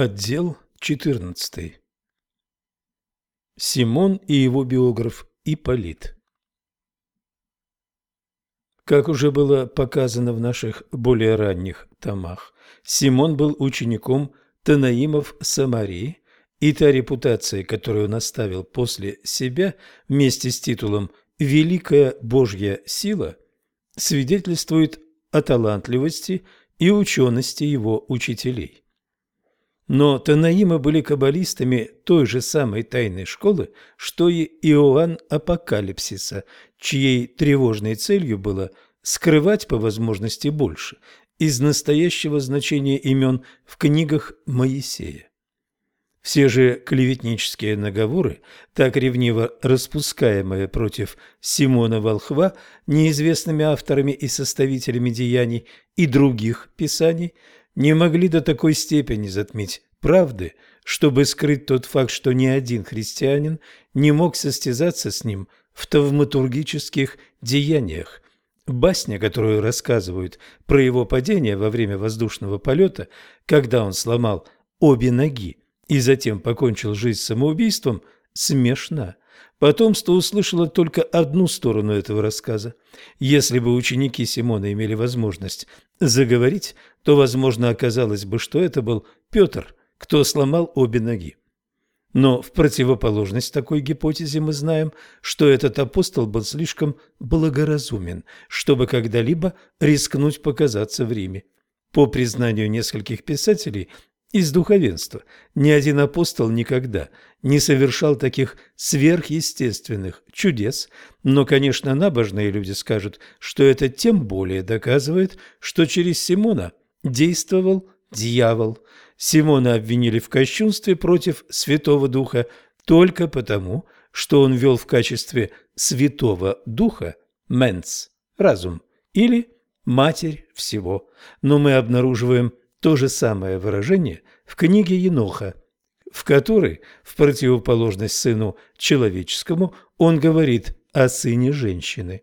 Отдел 14. Симон и его биограф Ипполит. Как уже было показано в наших более ранних томах, Симон был учеником Танаимов Самарии, и та репутация, которую он оставил после себя вместе с титулом «Великая Божья сила», свидетельствует о талантливости и учености его учителей. Но Танаимы были каббалистами той же самой тайной школы, что и Иоанн Апокалипсиса, чьей тревожной целью было скрывать по возможности больше из настоящего значения имен в книгах Моисея. Все же клеветнические наговоры, так ревниво распускаемые против Симона Волхва неизвестными авторами и составителями деяний и других писаний – не могли до такой степени затмить правды, чтобы скрыть тот факт, что ни один христианин не мог состязаться с ним в тавматургических деяниях. Басня, которую рассказывают про его падение во время воздушного полета, когда он сломал обе ноги и затем покончил жизнь самоубийством, смешна. Потомство услышало только одну сторону этого рассказа. Если бы ученики Симона имели возможность заговорить, то, возможно, оказалось бы, что это был Петр, кто сломал обе ноги. Но в противоположность такой гипотезе мы знаем, что этот апостол был слишком благоразумен, чтобы когда-либо рискнуть показаться в Риме. По признанию нескольких писателей, из духовенства. Ни один апостол никогда не совершал таких сверхъестественных чудес, но, конечно, набожные люди скажут, что это тем более доказывает, что через Симона действовал дьявол. Симона обвинили в кощунстве против Святого Духа только потому, что он вел в качестве Святого Духа менс – разум или матерь всего. Но мы обнаруживаем то же самое выражение в книге Еноха, в которой, в противоположность сыну человеческому, он говорит о сыне женщины.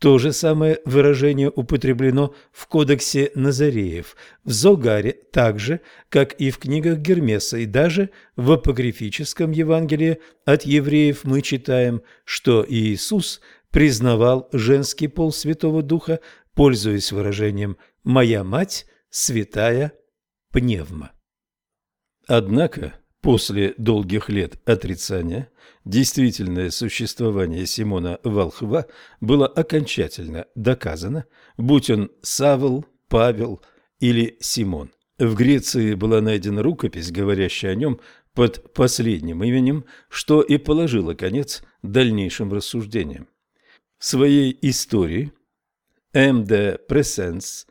То же самое выражение употреблено в кодексе Назареев, в Зогаре, так же, как и в книгах Гермеса, и даже в апокрифическом Евангелии от евреев мы читаем, что Иисус признавал женский пол Святого Духа, пользуясь выражением «моя мать святая пневма. Однако, после долгих лет отрицания, действительное существование Симона Волхва было окончательно доказано, будь он Савл, Павел или Симон. В Греции была найдена рукопись, говорящая о нем под последним именем, что и положило конец дальнейшим рассуждениям. В своей истории М.Д. Пресенс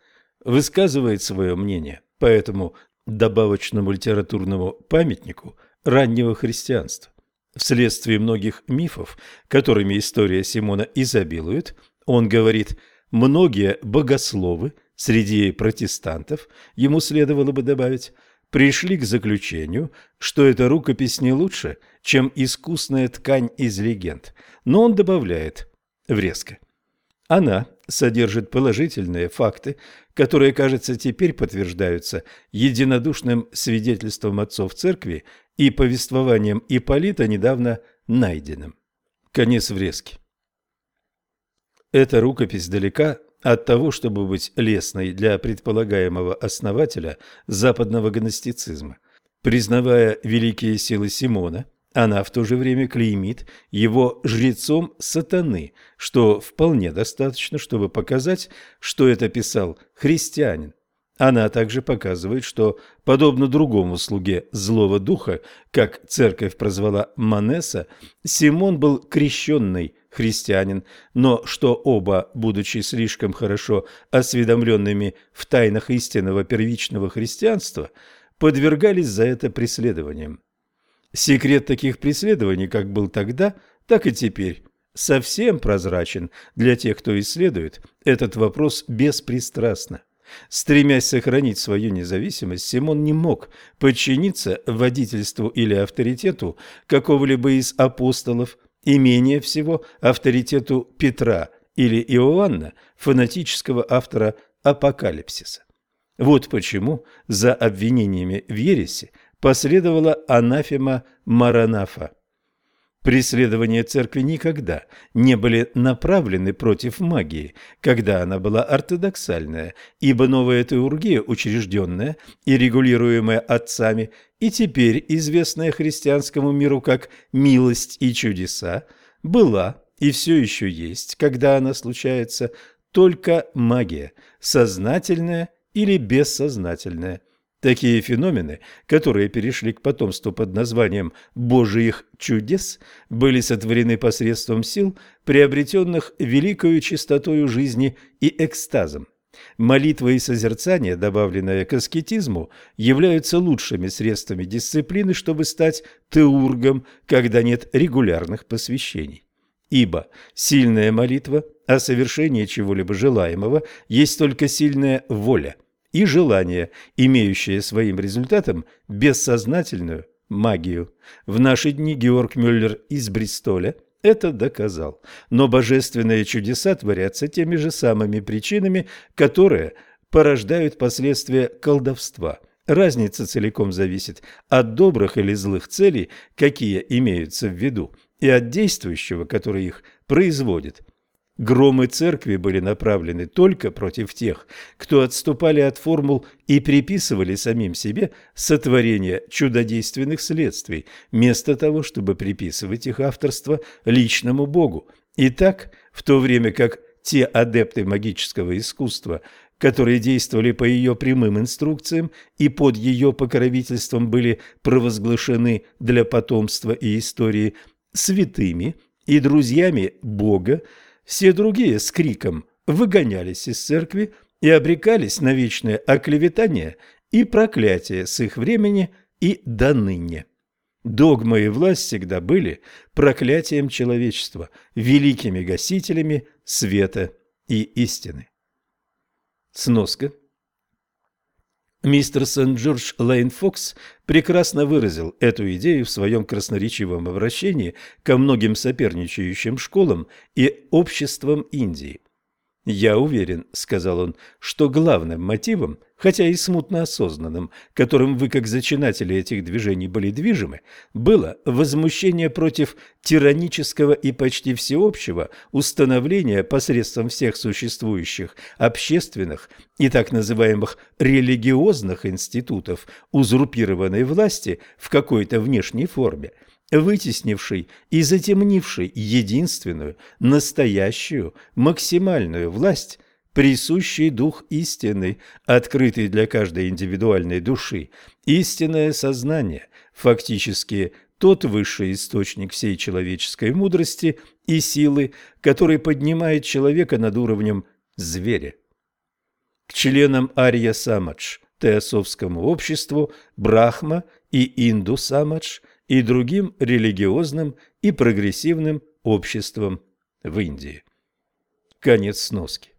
высказывает свое мнение по этому добавочному литературному памятнику раннего христианства. Вследствие многих мифов, которыми история Симона изобилует, он говорит, многие богословы среди протестантов, ему следовало бы добавить, пришли к заключению, что эта рукопись не лучше, чем искусная ткань из легенд. Но он добавляет врезко. Она содержит положительные факты, которые, кажется, теперь подтверждаются единодушным свидетельством отцов церкви и повествованием Ипполита, недавно найденным. Конец врезки. Эта рукопись далека от того, чтобы быть лестной для предполагаемого основателя западного гностицизма. Признавая великие силы Симона – она в то же время клеймит его жрецом сатаны, что вполне достаточно, чтобы показать, что это писал христианин. Она также показывает, что, подобно другому слуге злого духа, как церковь прозвала Манеса, Симон был крещенный христианин, но что оба, будучи слишком хорошо осведомленными в тайнах истинного первичного христианства, подвергались за это преследованиям. Секрет таких преследований, как был тогда, так и теперь, совсем прозрачен для тех, кто исследует этот вопрос беспристрастно. Стремясь сохранить свою независимость, Симон не мог подчиниться водительству или авторитету какого-либо из апостолов, и менее всего авторитету Петра или Иоанна, фанатического автора апокалипсиса. Вот почему за обвинениями в ересе последовала анафема Маранафа. Преследования церкви никогда не были направлены против магии, когда она была ортодоксальная, ибо новая теургия, учрежденная и регулируемая отцами, и теперь известная христианскому миру как «милость и чудеса», была и все еще есть, когда она случается, только магия, сознательная или бессознательная. Такие феномены, которые перешли к потомству под названием «божьих чудес», были сотворены посредством сил, приобретенных великою чистотою жизни и экстазом. Молитва и созерцание, добавленное к аскетизму, являются лучшими средствами дисциплины, чтобы стать теургом, когда нет регулярных посвящений. Ибо сильная молитва о совершении чего-либо желаемого есть только сильная воля – и желание, имеющее своим результатом бессознательную магию. В наши дни Георг Мюллер из Бристоля это доказал. Но божественные чудеса творятся теми же самыми причинами, которые порождают последствия колдовства. Разница целиком зависит от добрых или злых целей, какие имеются в виду, и от действующего, который их производит. Громы церкви были направлены только против тех, кто отступали от формул и приписывали самим себе сотворение чудодейственных следствий, вместо того, чтобы приписывать их авторство личному Богу. И так, в то время как те адепты магического искусства, которые действовали по ее прямым инструкциям и под ее покровительством были провозглашены для потомства и истории святыми и друзьями Бога, все другие с криком выгонялись из церкви и обрекались на вечное оклеветание и проклятие с их времени и до ныне. Догма и власть всегда были проклятием человечества, великими гасителями света и истины. Сноска Мистер Сент-Джордж Лейн Фокс прекрасно выразил эту идею в своем красноречивом обращении ко многим соперничающим школам и обществам Индии. «Я уверен», — сказал он, — «что главным мотивом, хотя и смутно осознанным, которым вы, как зачинатели этих движений, были движимы, было возмущение против тиранического и почти всеобщего установления посредством всех существующих общественных и так называемых религиозных институтов узурпированной власти в какой-то внешней форме – вытеснивший и затемнивший единственную, настоящую, максимальную власть, присущий дух истины, открытый для каждой индивидуальной души, истинное сознание, фактически тот высший источник всей человеческой мудрости и силы, который поднимает человека над уровнем зверя. К членам Арья Самадж, Теософскому обществу, Брахма и Инду Самадж – и другим религиозным и прогрессивным обществам в Индии. Конец сноски.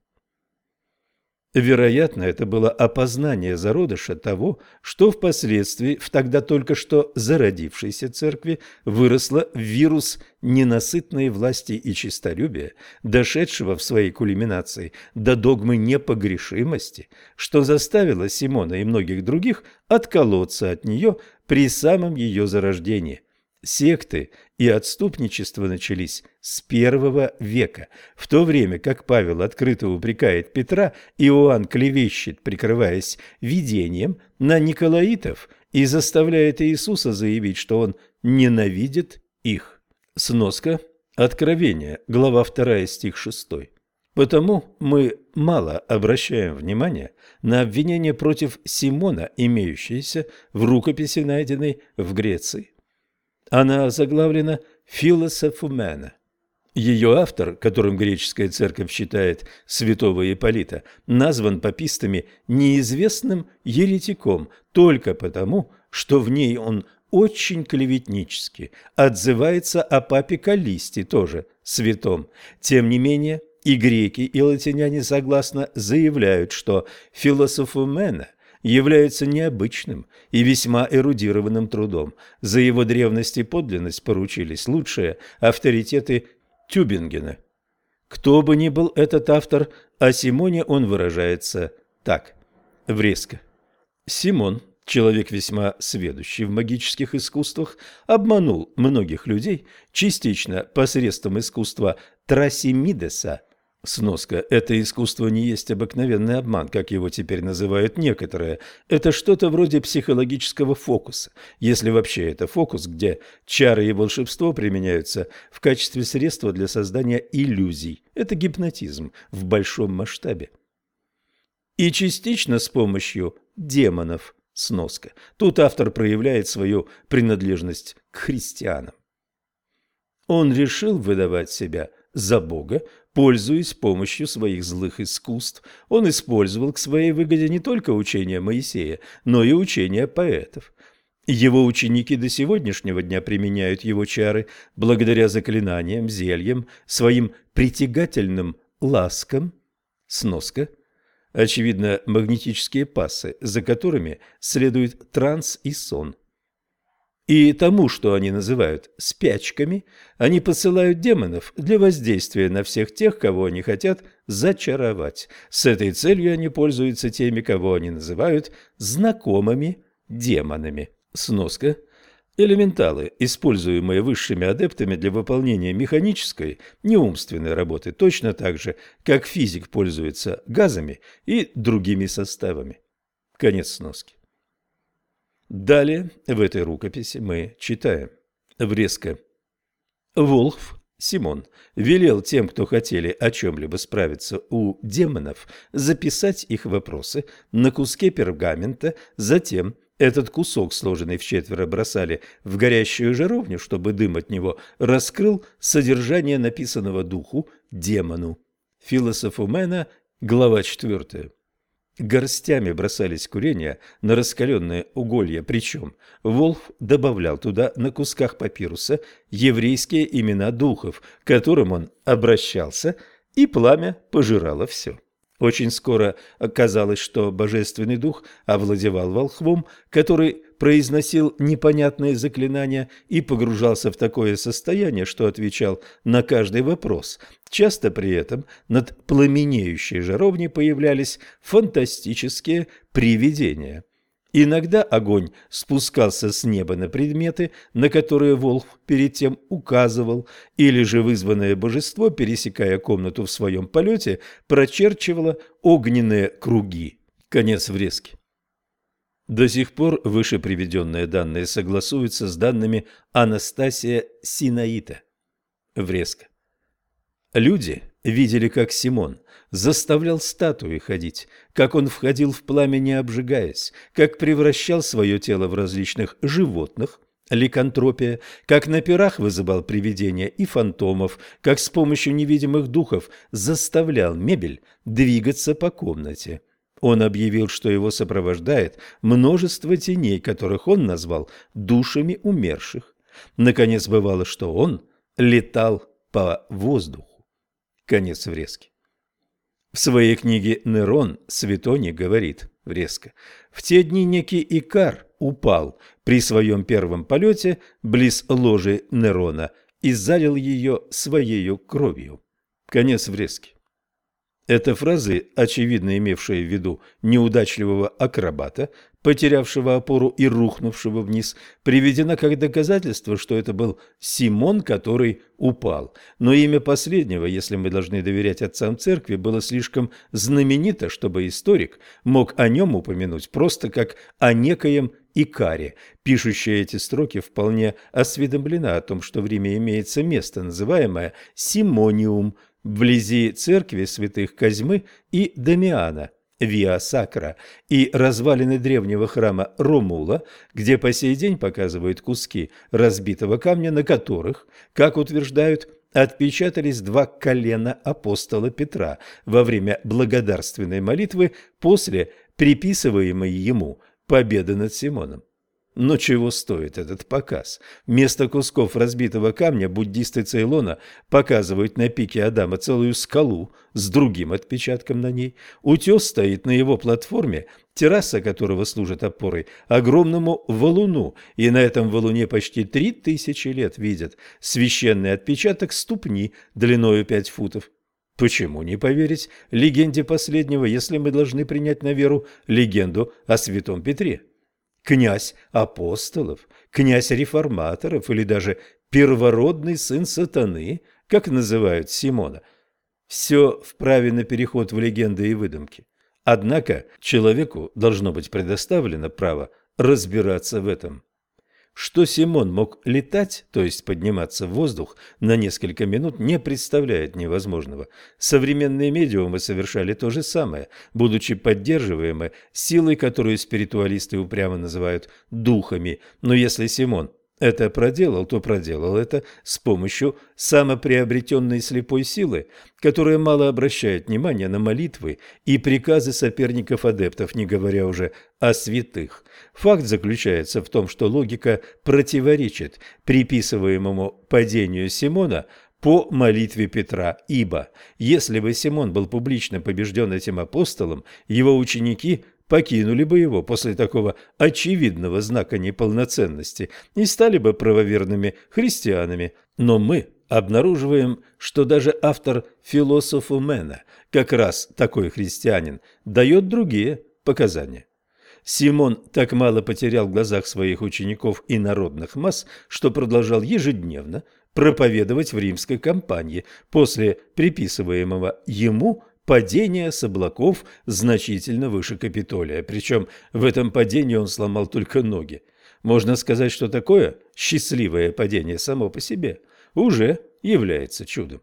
Вероятно, это было опознание зародыша того, что впоследствии в тогда только что зародившейся церкви выросло вирус ненасытной власти и честолюбия, дошедшего в своей кульминации до догмы непогрешимости, что заставило Симона и многих других отколоться от нее при самом ее зарождении – Секты и отступничество начались с первого века, в то время как Павел открыто упрекает Петра, Иоанн клевещет, прикрываясь видением, на Николаитов и заставляет Иисуса заявить, что он ненавидит их. Сноска. Откровение. Глава 2, стих 6. Потому мы мало обращаем внимания на обвинения против Симона, имеющиеся в рукописи, найденной в Греции. Она заглавлена «Философумена». Ее автор, которым греческая церковь считает святого Ипполита, назван папистами неизвестным еретиком только потому, что в ней он очень клеветнически отзывается о папе Каллисте, тоже святом. Тем не менее, и греки, и латиняне согласно заявляют, что философумена – является необычным и весьма эрудированным трудом. За его древность и подлинность поручились лучшие авторитеты Тюбингена. Кто бы ни был этот автор, о Симоне он выражается так, врезко. Симон, человек весьма сведущий в магических искусствах, обманул многих людей, частично посредством искусства Трасимидеса. Сноска – это искусство не есть обыкновенный обман, как его теперь называют некоторые. Это что-то вроде психологического фокуса, если вообще это фокус, где чары и волшебство применяются в качестве средства для создания иллюзий. Это гипнотизм в большом масштабе. И частично с помощью демонов – Сноска. Тут автор проявляет свою принадлежность к христианам. Он решил выдавать себя за Бога, пользуясь помощью своих злых искусств. Он использовал к своей выгоде не только учение Моисея, но и учение поэтов. Его ученики до сегодняшнего дня применяют его чары благодаря заклинаниям, зельям, своим притягательным ласкам. Сноска – очевидно, магнетические пассы, за которыми следует транс и сон. И тому, что они называют спячками, они посылают демонов для воздействия на всех тех, кого они хотят зачаровать. С этой целью они пользуются теми, кого они называют знакомыми демонами. Сноска – Элементалы, используемые высшими адептами для выполнения механической, неумственной работы, точно так же, как физик пользуется газами и другими составами. Конец сноски. Далее в этой рукописи мы читаем. Врезка. Волхв Симон велел тем, кто хотели о чем-либо справиться у демонов, записать их вопросы на куске пергамента, затем этот кусок, сложенный в четверо, бросали в горящую жаровню, чтобы дым от него раскрыл содержание написанного духу демону. Философу Мэна, глава 4. Горстями бросались курения на раскаленные уголья, причем Волф добавлял туда на кусках папируса еврейские имена духов, к которым он обращался, и пламя пожирало все. Очень скоро оказалось, что божественный дух овладевал волхвом, который произносил непонятные заклинания и погружался в такое состояние, что отвечал на каждый вопрос. Часто при этом над пламенеющей жаровней появлялись фантастические привидения. Иногда огонь спускался с неба на предметы, на которые Волх перед тем указывал, или же вызванное божество, пересекая комнату в своем полете, прочерчивало огненные круги. Конец врезки. До сих пор выше приведенные данные согласуются с данными Анастасия Синаита. Врезка. Люди видели, как Симон заставлял статуи ходить, как он входил в пламя, не обжигаясь, как превращал свое тело в различных животных, ликантропия, как на пирах вызывал привидения и фантомов, как с помощью невидимых духов заставлял мебель двигаться по комнате. Он объявил, что его сопровождает множество теней, которых он назвал душами умерших. Наконец бывало, что он летал по воздуху. Конец врезки. В своей книге «Нерон» Светоний говорит врезко, «В те дни некий Икар упал при своем первом полете близ ложи Нерона и залил ее своею кровью». Конец врезки. Это фразы, очевидно имевшие в виду неудачливого акробата, потерявшего опору и рухнувшего вниз, приведена как доказательство, что это был Симон, который упал. Но имя последнего, если мы должны доверять отцам церкви, было слишком знаменито, чтобы историк мог о нем упомянуть просто как о некоем Икаре. Пишущая эти строки вполне осведомлена о том, что в Риме имеется место, называемое Симониум – вблизи церкви святых Козьмы и Дамиана, Виа Сакра, и развалины древнего храма Ромула, где по сей день показывают куски разбитого камня, на которых, как утверждают, отпечатались два колена апостола Петра во время благодарственной молитвы после приписываемой ему победы над Симоном. Но чего стоит этот показ? Вместо кусков разбитого камня буддисты Цейлона показывают на пике Адама целую скалу с другим отпечатком на ней. Утес стоит на его платформе, терраса которого служит опорой огромному валуну, и на этом валуне почти три тысячи лет видят священный отпечаток ступни длиною пять футов. Почему не поверить легенде последнего, если мы должны принять на веру легенду о святом Петре? Князь апостолов, князь реформаторов или даже первородный сын сатаны, как называют Симона. Все вправе на переход в легенды и выдумки. Однако человеку должно быть предоставлено право разбираться в этом. Что Симон мог летать, то есть подниматься в воздух на несколько минут, не представляет невозможного. Современные медиумы совершали то же самое, будучи поддерживаемы силой, которую спиритуалисты упрямо называют духами. Но если Симон это проделал, то проделал это с помощью самоприобретенной слепой силы, которая мало обращает внимания на молитвы и приказы соперников-адептов, не говоря уже о святых. Факт заключается в том, что логика противоречит приписываемому падению Симона по молитве Петра, ибо если бы Симон был публично побежден этим апостолом, его ученики покинули бы его после такого очевидного знака неполноценности и стали бы правоверными христианами. Но мы обнаруживаем, что даже автор «Философу Мэна», как раз такой христианин, дает другие показания. Симон так мало потерял в глазах своих учеников и народных масс, что продолжал ежедневно проповедовать в римской кампании после приписываемого ему падение с облаков значительно выше Капитолия, причем в этом падении он сломал только ноги. Можно сказать, что такое счастливое падение само по себе уже является чудом.